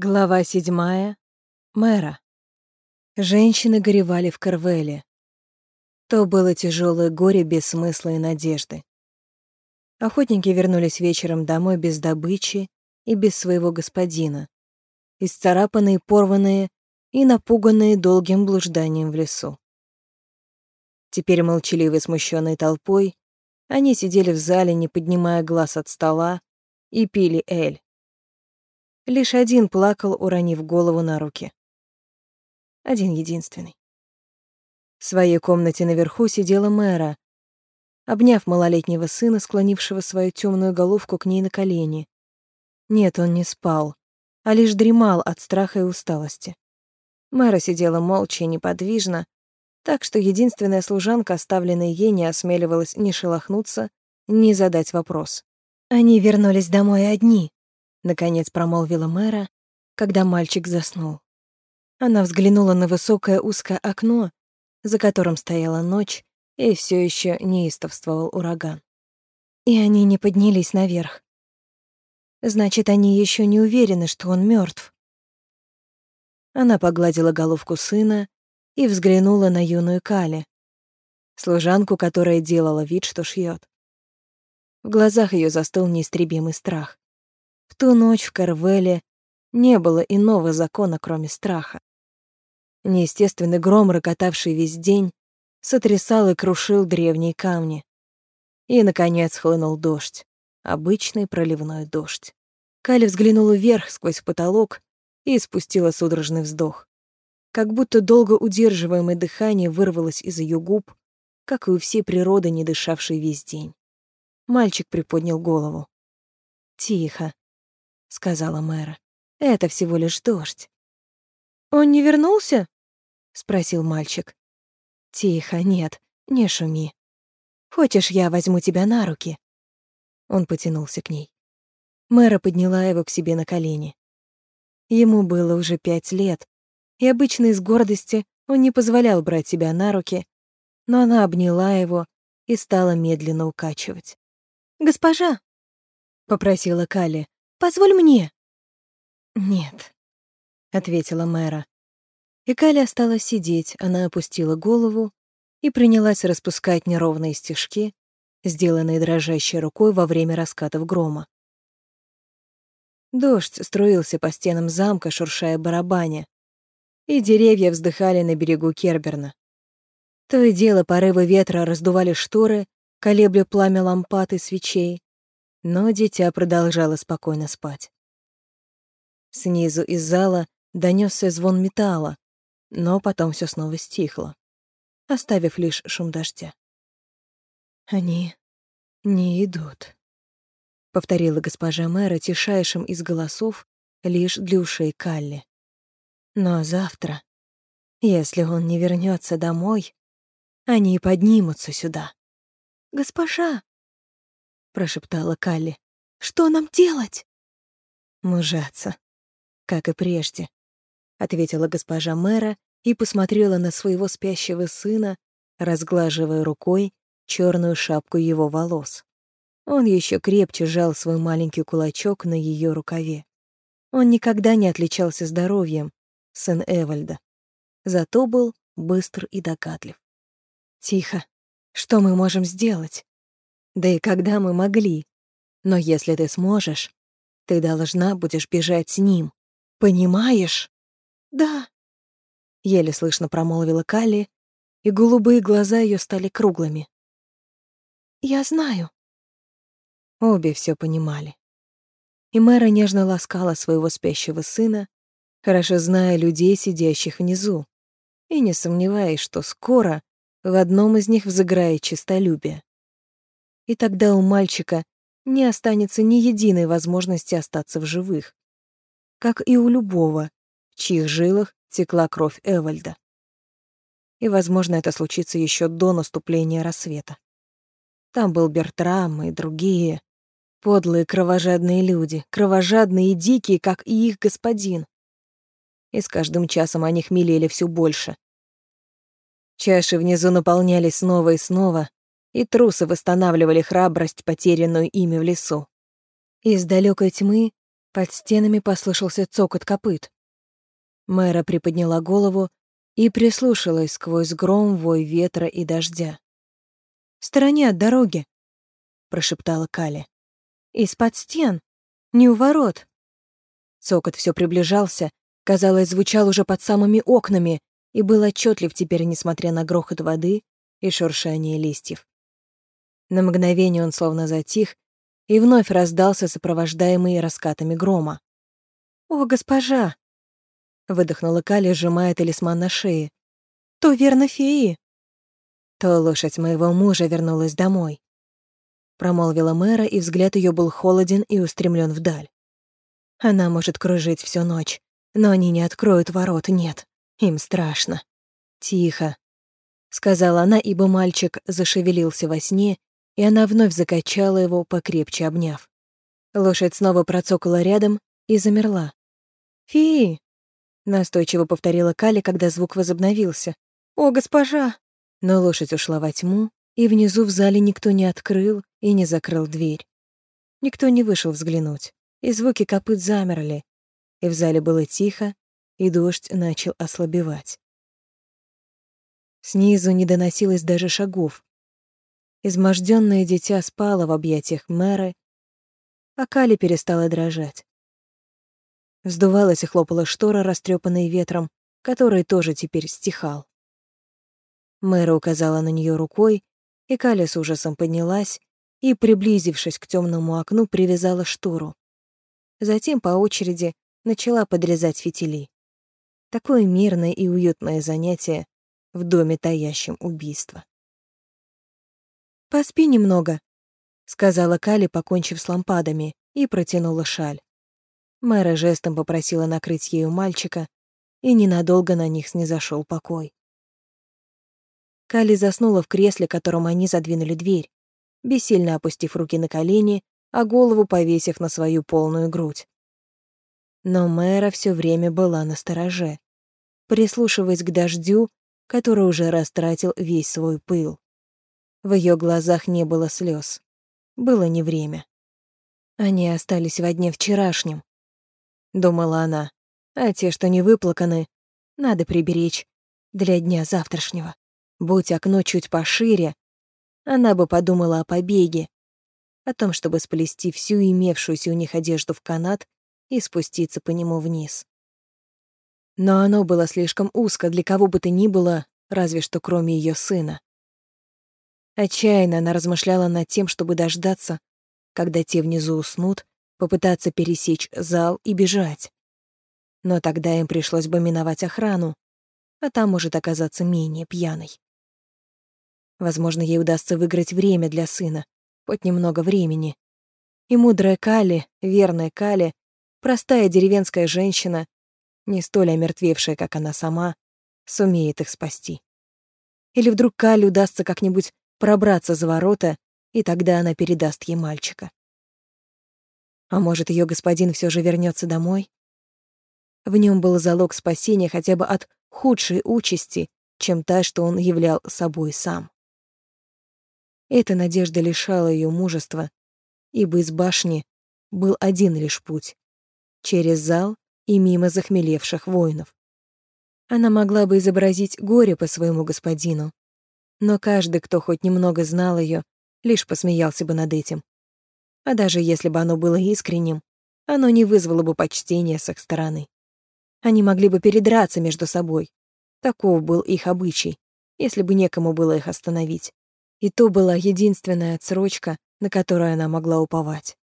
Глава седьмая. Мэра. Женщины горевали в Карвеле. То было тяжелое горе без смысла и надежды. Охотники вернулись вечером домой без добычи и без своего господина, исцарапанные, порванные и напуганные долгим блужданием в лесу. Теперь молчаливой смущенной толпой они сидели в зале, не поднимая глаз от стола, и пили эль. Лишь один плакал, уронив голову на руки. Один единственный. В своей комнате наверху сидела мэра, обняв малолетнего сына, склонившего свою темную головку к ней на колени. Нет, он не спал, а лишь дремал от страха и усталости. Мэра сидела молча и неподвижно, так что единственная служанка, оставленная ей, не осмеливалась ни шелохнуться, ни задать вопрос. Они вернулись домой одни, наконец промолвила мэра, когда мальчик заснул. Она взглянула на высокое узкое окно, за которым стояла ночь, и все еще неистовствовал ураган. И они не поднялись наверх. Значит, они еще не уверены, что он мертв. Она погладила головку сына и взглянула на юную Кали, служанку, которая делала вид, что шьет. В глазах ее застыл неистребимый страх. В ту ночь в Карвеле не было иного закона, кроме страха. Неестественный гром, рокотавший весь день, сотрясал и крушил древние камни. И, наконец, хлынул дождь. Обычный проливной дождь. Кали взглянула вверх сквозь потолок и спустила судорожный вздох. Как будто долго удерживаемое дыхание вырвалось из ее губ, как и у всей природы, не дышавшей весь день. Мальчик приподнял голову. «Тихо», — сказала мэра. «Это всего лишь дождь». «Он не вернулся?» — спросил мальчик. «Тихо, нет, не шуми. Хочешь, я возьму тебя на руки?» Он потянулся к ней. Мэра подняла его к себе на колени. Ему было уже пять лет, и обычно из гордости он не позволял брать себя на руки, но она обняла его и стала медленно укачивать. «Госпожа!» — попросила Калли. Позволь мне». «Нет», — ответила мэра. И Каля осталась сидеть, она опустила голову и принялась распускать неровные стежки, сделанные дрожащей рукой во время раскатов грома. Дождь струился по стенам замка, шуршая барабаня, и деревья вздыхали на берегу Керберна. То и дело порывы ветра раздували шторы, колебля пламя лампад и свечей, но дитя продолжало спокойно спать. Снизу из зала донесся звон металла, но потом все снова стихло, оставив лишь шум дождя. «Они не идут», — повторила госпожа мэра тишайшим из голосов лишь для ушей Калли. «Но завтра, если он не вернется домой, они поднимутся сюда». «Госпожа!» Прошептала Калли. «Что нам делать?» «Мужаться, как и прежде», — ответила госпожа мэра и посмотрела на своего спящего сына, разглаживая рукой черную шапку его волос. Он еще крепче сжал свой маленький кулачок на ее рукаве. Он никогда не отличался здоровьем, сын Эвальда. Зато был быстр и догадлив. «Тихо. Что мы можем сделать?» Да и когда мы могли? Но если ты сможешь, ты должна будешь бежать с ним. Понимаешь? Да. Еле слышно промолвила Калли, и голубые глаза ее стали круглыми. Я знаю. Обе все понимали. И мэра нежно ласкала своего спящего сына, хорошо зная людей, сидящих внизу, и не сомневаясь, что скоро в одном из них взыграет честолюбие и тогда у мальчика не останется ни единой возможности остаться в живых, как и у любого, в чьих жилах текла кровь Эвальда. И, возможно, это случится еще до наступления рассвета. Там был Бертрам и другие, подлые кровожадные люди, кровожадные и дикие, как и их господин. И с каждым часом они хмелели все больше. Чаши внизу наполнялись снова и снова, и трусы восстанавливали храбрость, потерянную ими в лесу. Из далекой тьмы Под стенами послышался цокот копыт. Мэра приподняла голову и прислушалась сквозь гром, вой ветра и дождя. «В стороне от дороги», — прошептала Кали. «Из-под стен, не у ворот». Цокот все приближался, казалось, звучал уже под самыми окнами и был отчетлив теперь, несмотря на грохот воды и шуршание листьев. На мгновение он словно затих и вновь раздался, сопровождаемый раскатами грома. «О, госпожа!» — выдохнула Кали, сжимая талисман на шее. «То верно феи!» «То лошадь моего мужа вернулась домой», — промолвила мэра, и взгляд ее был холоден и устремлен вдаль. «Она может кружить всю ночь, но они не откроют ворот, нет, им страшно». «Тихо», — сказала она, ибо мальчик зашевелился во сне и она вновь закачала его, покрепче обняв. Лошадь снова процокала рядом и замерла. «Фи!» — настойчиво повторила Кали, когда звук возобновился. «О, госпожа!» Но лошадь ушла во тьму, и внизу в зале никто не открыл и не закрыл дверь. Никто не вышел взглянуть, и звуки копыт замерли, и в зале было тихо, и дождь начал ослабевать. Снизу не доносилось даже шагов, Измождённое дитя спало в объятиях Мэры, а Кали перестала дрожать. Вздувалась и хлопала штора, растрепанная ветром, который тоже теперь стихал. Мэра указала на нее рукой, и Кали с ужасом поднялась и, приблизившись к темному окну, привязала штору. Затем по очереди начала подрезать фитили. Такое мирное и уютное занятие в доме, таящем убийство. «Поспи немного», — сказала Кали, покончив с лампадами, и протянула шаль. Мэра жестом попросила накрыть ею мальчика, и ненадолго на них снизошел покой. Кали заснула в кресле, которым они задвинули дверь, бессильно опустив руки на колени, а голову повесив на свою полную грудь. Но Мэра все время была на стороже, прислушиваясь к дождю, который уже растратил весь свой пыл. В ее глазах не было слез. Было не время. Они остались во дне вчерашнем, думала она, а те, что не выплаканы, надо приберечь для дня завтрашнего. Будь окно чуть пошире, она бы подумала о побеге, о том, чтобы сплести всю имевшуюся у них одежду в канат и спуститься по нему вниз. Но оно было слишком узко для кого бы то ни было, разве что кроме ее сына. Отчаянно она размышляла над тем, чтобы дождаться, когда те внизу уснут, попытаться пересечь зал и бежать. Но тогда им пришлось бы миновать охрану, а там может оказаться менее пьяной. Возможно, ей удастся выиграть время для сына, хоть немного времени. И мудрая Кали, верная Кали, простая деревенская женщина, не столь омертвевшая, как она сама, сумеет их спасти. Или вдруг Кали удастся как-нибудь пробраться за ворота, и тогда она передаст ей мальчика. А может, ее господин все же вернется домой? В нем был залог спасения хотя бы от худшей участи, чем та, что он являл собой сам. Эта надежда лишала ее мужества, ибо из башни был один лишь путь — через зал и мимо захмелевших воинов. Она могла бы изобразить горе по своему господину, но каждый, кто хоть немного знал ее, лишь посмеялся бы над этим. А даже если бы оно было искренним, оно не вызвало бы почтения с их стороны. Они могли бы передраться между собой. Таков был их обычай, если бы некому было их остановить. И то была единственная отсрочка, на которую она могла уповать.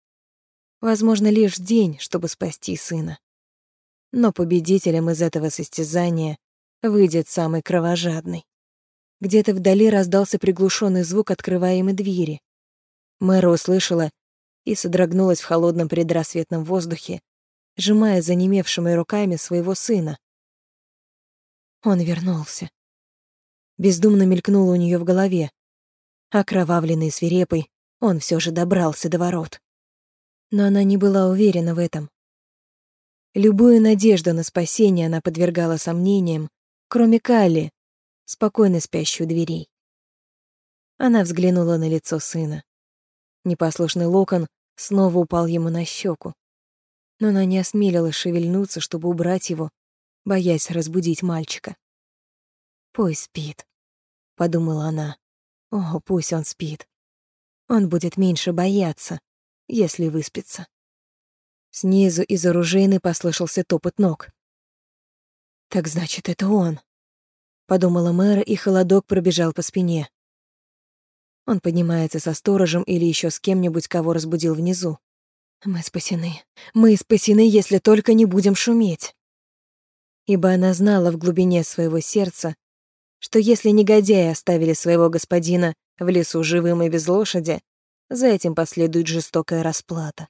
Возможно, лишь день, чтобы спасти сына. Но победителем из этого состязания выйдет самый кровожадный. Где-то вдали раздался приглушенный звук открываемой двери. Мэра услышала и содрогнулась в холодном предрассветном воздухе, сжимая занемевшими руками своего сына. Он вернулся. Бездумно мелькнуло у нее в голове. Окровавленный и свирепый, он все же добрался до ворот. Но она не была уверена в этом. Любую надежду на спасение она подвергала сомнениям, кроме Калли, спокойно спящую дверей. Она взглянула на лицо сына. Непослушный локон снова упал ему на щеку. но она не осмелилась шевельнуться, чтобы убрать его, боясь разбудить мальчика. «Пусть спит», — подумала она. «О, пусть он спит. Он будет меньше бояться, если выспится». Снизу из оружейной послышался топот ног. «Так значит, это он», — подумала мэра, и холодок пробежал по спине. Он поднимается со сторожем или еще с кем-нибудь, кого разбудил внизу. Мы спасены. Мы спасены, если только не будем шуметь. Ибо она знала в глубине своего сердца, что если негодяи оставили своего господина в лесу живым и без лошади, за этим последует жестокая расплата.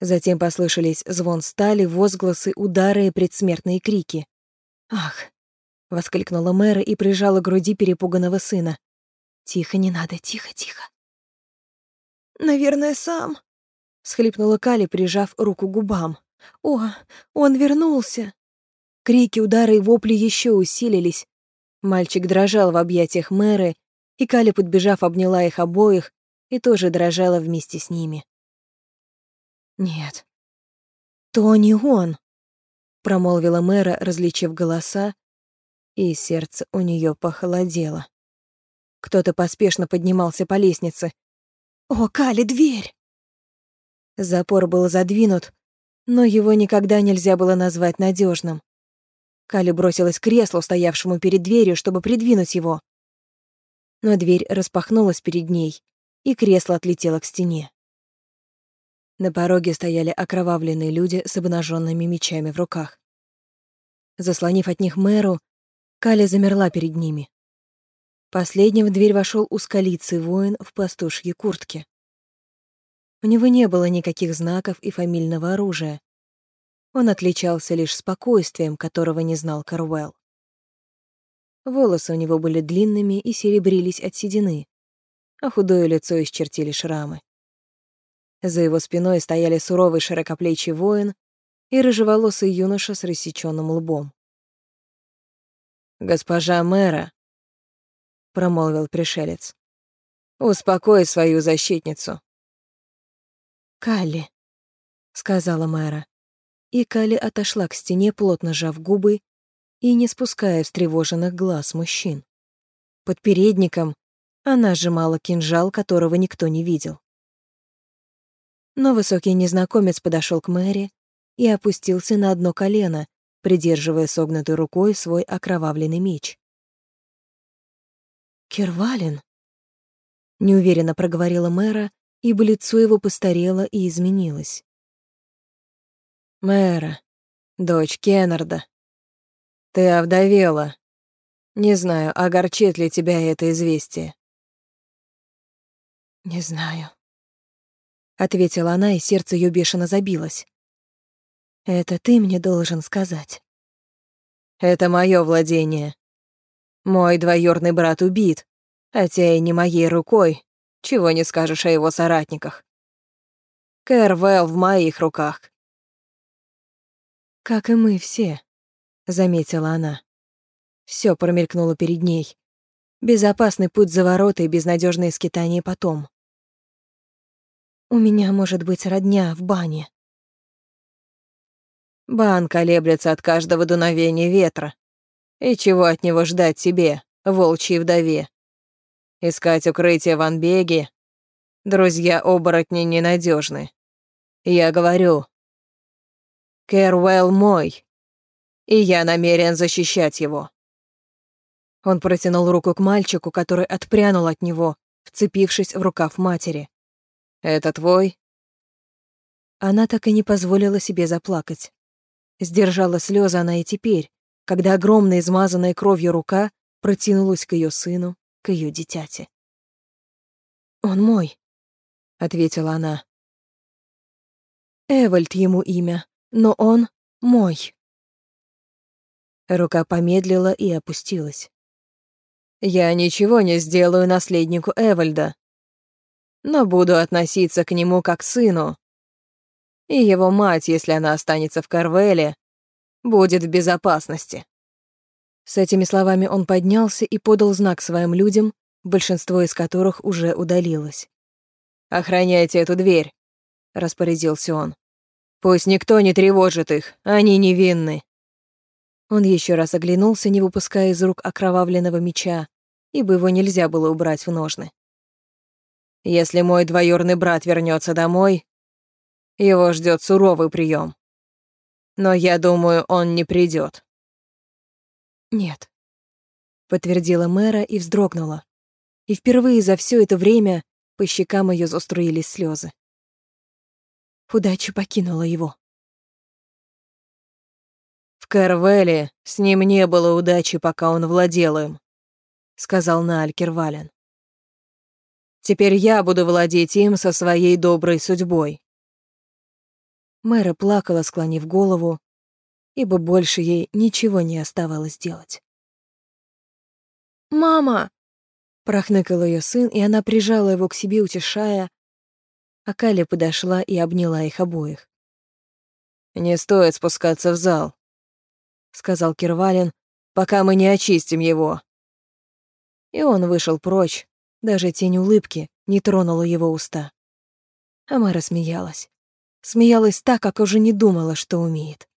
Затем послышались звон стали, возгласы, удары и предсмертные крики. «Ах!» — воскликнула мэра и прижала к груди перепуганного сына. Тихо, не надо, тихо, тихо. Наверное, сам, схлипнула Кали, прижав руку к губам. О, он вернулся. Крики, удары и вопли еще усилились. Мальчик дрожал в объятиях мэры, и Кали, подбежав, обняла их обоих и тоже дрожала вместе с ними. «Нет, то не он», — промолвила мэра, различив голоса, и сердце у нее похолодело. Кто-то поспешно поднимался по лестнице. «О, Кали, дверь!» Запор был задвинут, но его никогда нельзя было назвать надежным. Кали бросилась к креслу, стоявшему перед дверью, чтобы придвинуть его. Но дверь распахнулась перед ней, и кресло отлетело к стене. На пороге стояли окровавленные люди с обнаженными мечами в руках. Заслонив от них мэру, Кали замерла перед ними. Последним в дверь вошел узколицый воин в пастушьей куртке. У него не было никаких знаков и фамильного оружия. Он отличался лишь спокойствием, которого не знал Карвелл. Волосы у него были длинными и серебрились от седины, а худое лицо исчертили шрамы. За его спиной стояли суровый широкоплечий воин и рыжеволосый юноша с рассечённым лбом. «Госпожа мэра», — промолвил пришелец. «Успокой свою защитницу». «Калли», — сказала мэра. И Калли отошла к стене, плотно сжав губы и не спуская встревоженных глаз мужчин. Под передником она сжимала кинжал, которого никто не видел. Но высокий незнакомец подошел к Мэри и опустился на одно колено, придерживая согнутой рукой свой окровавленный меч. Кервалин? Неуверенно проговорила мэра, ибо лицо его постарело и изменилось. Мэра, дочь Кеннарда, ты овдовела. Не знаю, огорчит ли тебя это известие. Не знаю. Ответила она, и сердце ее бешено забилось. Это ты мне должен сказать. Это мое владение. Мой двоюродный брат убит, хотя и не моей рукой, чего не скажешь о его соратниках. Кэрвелл в моих руках. «Как и мы все», — заметила она. Все промелькнуло перед ней. Безопасный путь за ворота и безнадежные скитания потом. У меня может быть родня в бане. Бан колеблется от каждого дуновения ветра. И чего от него ждать тебе, волчьей вдове? Искать укрытие в Анбеге? Друзья-оборотни ненадежны. Я говорю, Кэрвелл мой, и я намерен защищать его. Он протянул руку к мальчику, который отпрянул от него, вцепившись в рукав матери. «Это твой?» Она так и не позволила себе заплакать. Сдержала слезы она и теперь, когда огромная измазанная кровью рука протянулась к ее сыну, к ее дитяти. «Он мой», — ответила она. «Эвальд ему имя, но он мой». Рука помедлила и опустилась. «Я ничего не сделаю наследнику Эвальда, но буду относиться к нему как к сыну. И его мать, если она останется в Карвеле, будет в безопасности». С этими словами он поднялся и подал знак своим людям, большинство из которых уже удалилось. «Охраняйте эту дверь. — распорядился он. «Пусть никто не тревожит их, они невинны». Он еще раз оглянулся, не выпуская из рук окровавленного меча, ибо его нельзя было убрать в ножны. «Если мой двоюродный брат вернется домой, его ждет суровый прием. Но я думаю, он не придет. «Нет», — подтвердила мэра и вздрогнула. И впервые за все это время по щекам ее заструились слезы. Удача покинула его. «В Карвеле с ним не было удачи, пока он владел им», — сказал Нааль Кирвален. «Теперь я буду владеть им со своей доброй судьбой». Мэра плакала, склонив голову, ибо больше ей ничего не оставалось делать. «Мама!» — прохныкал ее сын, и она прижала его к себе, утешая, а Каля подошла и обняла их обоих. «Не стоит спускаться в зал», — сказал Кирвалин, «пока мы не очистим его». И он вышел прочь, даже тень улыбки не тронула его уста. Амара смеялась. Смеялась так, как уже не думала, что умеет.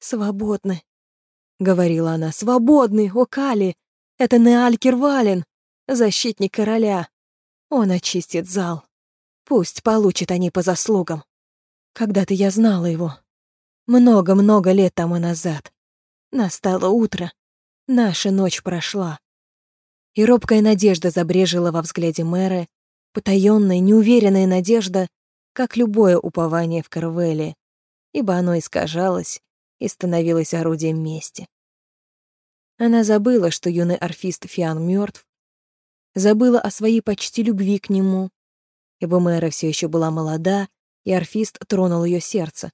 «Свободны», — говорила она, — «свободны, о Кали! Это Неаль Кирвалин, защитник короля. Он очистит зал». Пусть получат они по заслугам. Когда-то я знала его. Много-много лет тому назад. Настало утро. Наша ночь прошла. И робкая надежда забрежила во взгляде мэра, потаённая, неуверенная надежда, как любое упование в Карвеле, ибо оно искажалось и становилось орудием мести. Она забыла, что юный орфист Фиан мертв, забыла о своей почти любви к нему, ибо Мэра все еще была молода, и орфист тронул ее сердце.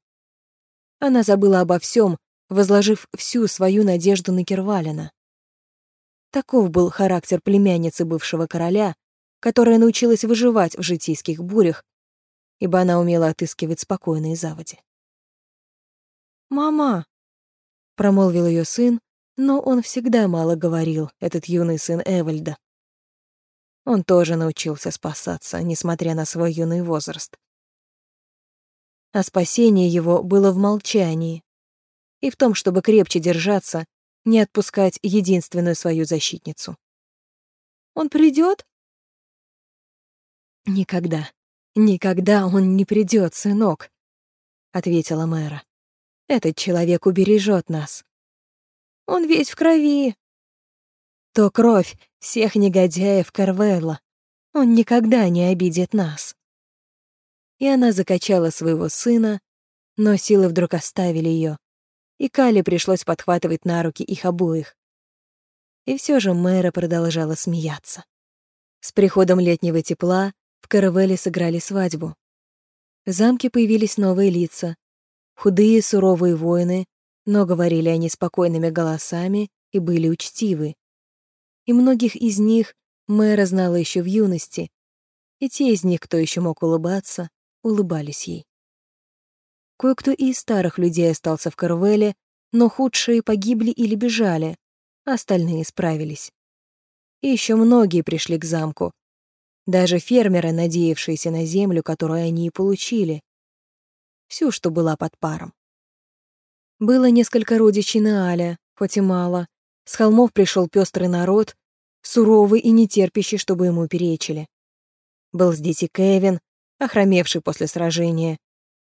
Она забыла обо всем, возложив всю свою надежду на Кирвалина. Таков был характер племянницы бывшего короля, которая научилась выживать в житейских бурях, ибо она умела отыскивать спокойные заводи. «Мама!» — промолвил ее сын, но он всегда мало говорил, этот юный сын Эвальда. Он тоже научился спасаться, несмотря на свой юный возраст. А спасение его было в молчании и в том, чтобы крепче держаться, не отпускать единственную свою защитницу. «Он придет? «Никогда, никогда он не придет, сынок», — ответила мэра. «Этот человек убережет нас». «Он весь в крови», то кровь всех негодяев Карвелла. Он никогда не обидит нас. И она закачала своего сына, но силы вдруг оставили ее, и Кали пришлось подхватывать на руки их обоих. И все же мэра продолжала смеяться. С приходом летнего тепла в Каравелле сыграли свадьбу. В замке появились новые лица. Худые, суровые воины, но говорили они спокойными голосами и были учтивы и многих из них мэра знала еще в юности, и те из них, кто еще мог улыбаться, улыбались ей. Кое-кто и из старых людей остался в Карвеле, но худшие погибли или бежали, а остальные справились. И еще многие пришли к замку. Даже фермеры, надеявшиеся на землю, которую они и получили. Всю, что была под паром. Было несколько родичей Нааля, хоть и мало, с холмов пришел пестрый народ, суровый и нетерпящий, чтобы ему перечили. Был здесь и Кевин, охромевший после сражения,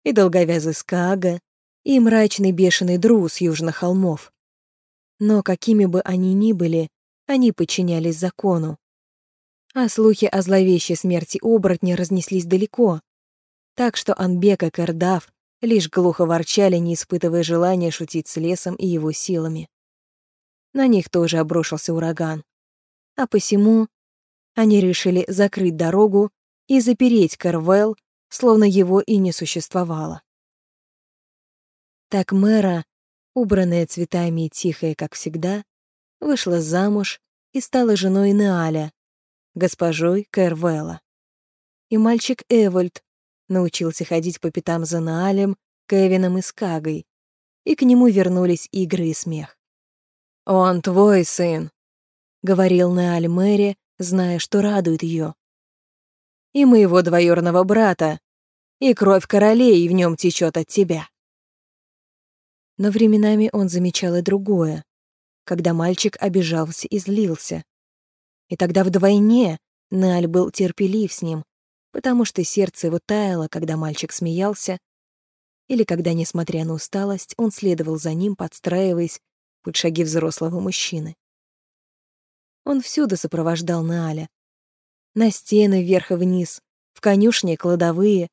и долговязый Скага, и мрачный бешеный Дру с южных холмов. Но какими бы они ни были, они подчинялись закону. А слухи о зловещей смерти оборотня разнеслись далеко, так что Анбек и Кардав лишь глухо ворчали, не испытывая желания шутить с лесом и его силами. На них тоже обрушился ураган. А посему они решили закрыть дорогу и запереть Карвелл, словно его и не существовало. Так мэра, убранная цветами и тихая, как всегда, вышла замуж и стала женой Неаля, госпожой Кэрвелла. И мальчик Эвольд научился ходить по пятам за Наалем, Кевином и Скагой, и к нему вернулись игры и смех. «Он твой сын», — говорил Неаль Мэри, зная, что радует ее. «И моего двоюродного брата, и кровь королей в нем течет от тебя. Но временами он замечал и другое, когда мальчик обижался и злился. И тогда вдвойне Наль был терпелив с ним, потому что сердце его таяло, когда мальчик смеялся, или когда, несмотря на усталость, он следовал за ним, подстраиваясь под шаги взрослого мужчины. Он всюду сопровождал Нааля. На стены вверх и вниз, в конюшне кладовые.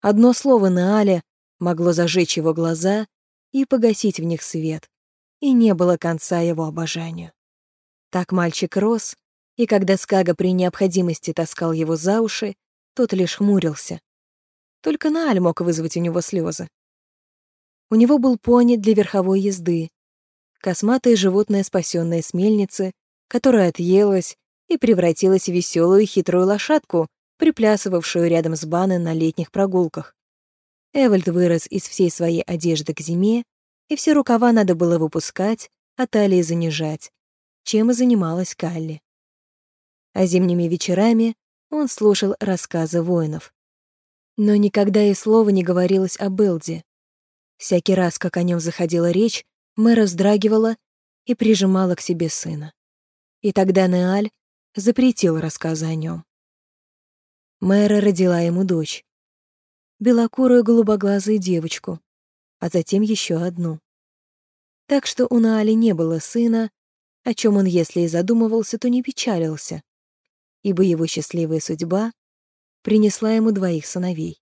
Одно слово Нааля могло зажечь его глаза и погасить в них свет, и не было конца его обожанию. Так мальчик рос, и когда Скага при необходимости таскал его за уши, тот лишь хмурился. Только Нааль мог вызвать у него слезы. У него был пони для верховой езды, косматое животное, спасенное с мельницы, которое отъелось и превратилось в веселую хитрую лошадку, приплясывавшую рядом с Баной на летних прогулках. Эвальд вырос из всей своей одежды к зиме, и все рукава надо было выпускать, а талии занижать, чем и занималась Калли. А зимними вечерами он слушал рассказы воинов. Но никогда и слова не говорилось о Белде. Всякий раз, как о нем заходила речь, Мэра вздрагивала и прижимала к себе сына. И тогда Неаль запретил рассказы о нем. Мэра родила ему дочь, белокурую голубоглазую девочку, а затем еще одну. Так что у Наали не было сына, о чем он, если и задумывался, то не печалился, ибо его счастливая судьба принесла ему двоих сыновей.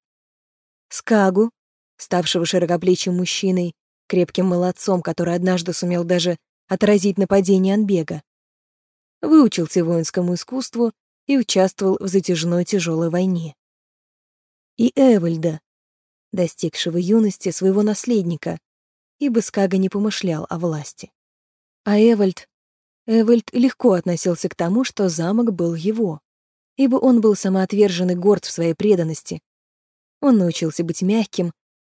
Скагу, ставшего широкоплечим мужчиной, крепким молодцом, который однажды сумел даже отразить нападение Анбега, выучился воинскому искусству и участвовал в затяжной тяжелой войне и Эвальда, достигшего юности своего наследника, ибо Скага не помышлял о власти. А Эвальд... Эвальд легко относился к тому, что замок был его, ибо он был самоотвержен и горд в своей преданности. Он научился быть мягким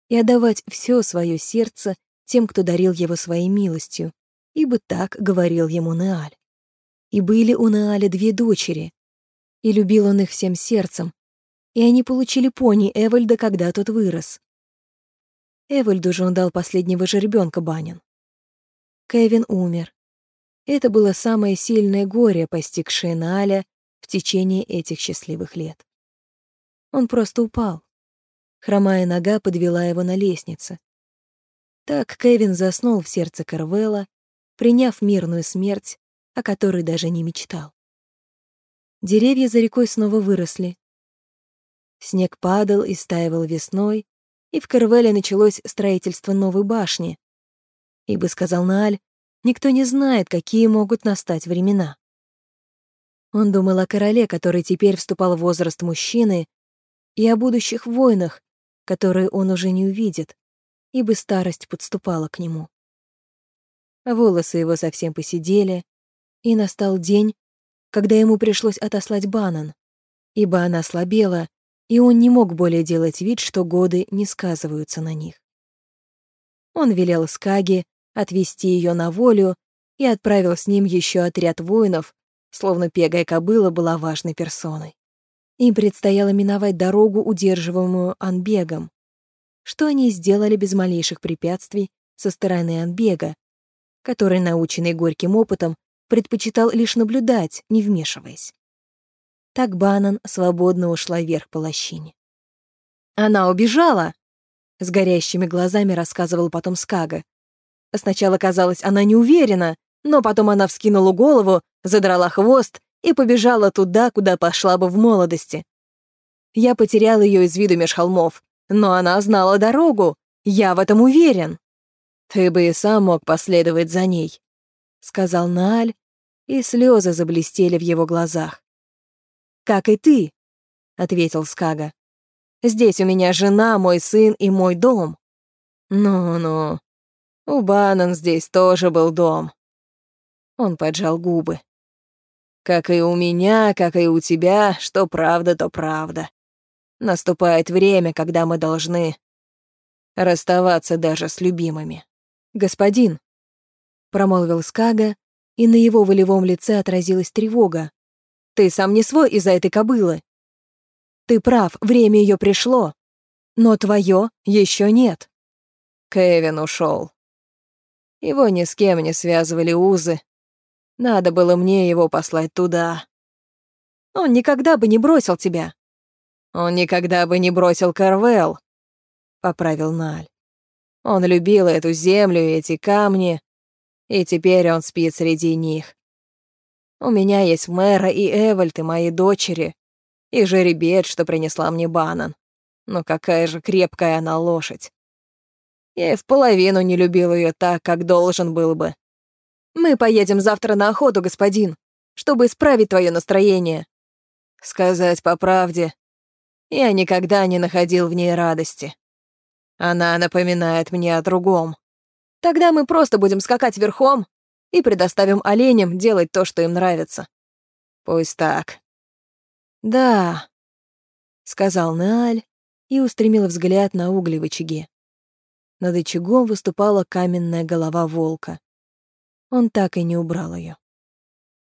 и отдавать все свое сердце тем, кто дарил его своей милостью, ибо так говорил ему Неаль. И были у Неаля две дочери, и любил он их всем сердцем, и они получили пони Эвальда, когда тот вырос. Эвальду же он дал последнего жеребенка Банин. Кевин умер. Это было самое сильное горе, постигшее Наля в течение этих счастливых лет. Он просто упал. Хромая нога подвела его на лестнице. Так Кевин заснул в сердце Карвелла, приняв мирную смерть, о которой даже не мечтал. Деревья за рекой снова выросли, Снег падал и стаивал весной, и в Карвеле началось строительство новой башни. Ибо, сказал Нааль, никто не знает, какие могут настать времена. Он думал о короле, который теперь вступал в возраст мужчины, и о будущих войнах, которые он уже не увидит, ибо старость подступала к нему. Волосы его совсем посидели, и настал день, когда ему пришлось отослать Банан, ибо она слабела и он не мог более делать вид, что годы не сказываются на них. Он велел Скаге отвести ее на волю и отправил с ним еще отряд воинов, словно пегая кобыла была важной персоной. Им предстояло миновать дорогу, удерживаемую Анбегом, что они сделали без малейших препятствий со стороны Анбега, который, наученный горьким опытом, предпочитал лишь наблюдать, не вмешиваясь. Так Банан свободно ушла вверх по лощине. «Она убежала!» — с горящими глазами рассказывал потом Скага. Сначала казалось, она не уверена, но потом она вскинула голову, задрала хвост и побежала туда, куда пошла бы в молодости. Я потерял ее из виду меж холмов, но она знала дорогу, я в этом уверен. Ты бы и сам мог последовать за ней, — сказал Нааль, и слезы заблестели в его глазах как и ты», — ответил Скага. «Здесь у меня жена, мой сын и мой дом». «Ну-ну, у Банан здесь тоже был дом». Он поджал губы. «Как и у меня, как и у тебя, что правда, то правда. Наступает время, когда мы должны расставаться даже с любимыми». «Господин», — промолвил Скага, и на его волевом лице отразилась тревога, ты сам не свой из-за этой кобылы. Ты прав, время ее пришло. но твое еще нет. Кевин ушел. Его ни с кем не связывали узы. Надо было мне его послать туда. Он никогда бы не бросил тебя. Он никогда бы не бросил Карвел, — поправил Наль. Он любил эту землю и эти камни, и теперь он спит среди них. У меня есть Мэра и Эвальд и мои дочери, и жеребец, что принесла мне Банан. Но какая же крепкая она лошадь. Я и в половину не любил ее так, как должен был бы. Мы поедем завтра на охоту, господин, чтобы исправить твое настроение. Сказать по правде, я никогда не находил в ней радости. Она напоминает мне о другом. Тогда мы просто будем скакать верхом и предоставим оленям делать то, что им нравится. Пусть так. Да, сказал Нааль и устремил взгляд на угли в очаге. Над очагом выступала каменная голова волка. Он так и не убрал ее.